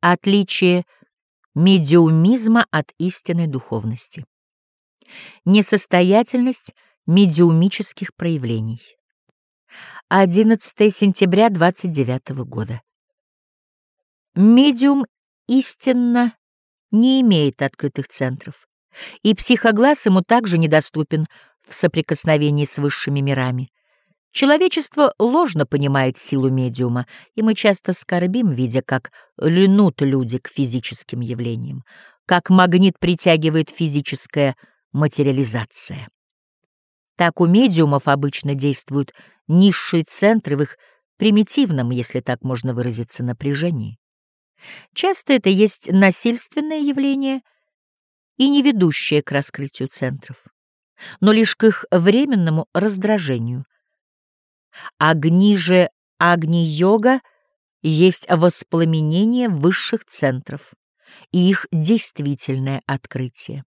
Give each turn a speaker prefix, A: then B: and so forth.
A: Отличие медиумизма от истинной духовности. Несостоятельность медиумических проявлений. 11 сентября 29 года. Медиум истинно не имеет открытых центров, и психоглаз ему также недоступен в соприкосновении с высшими мирами. Человечество ложно понимает силу медиума, и мы часто скорбим, видя, как льнут люди к физическим явлениям, как магнит притягивает физическая материализация. Так у медиумов обычно действуют низшие центры в их примитивном, если так можно выразиться, напряжении. Часто это есть насильственное явление и не ведущее к раскрытию центров, но лишь к их временному раздражению — Огни же Агни-йога есть воспламенение высших центров и их действительное открытие.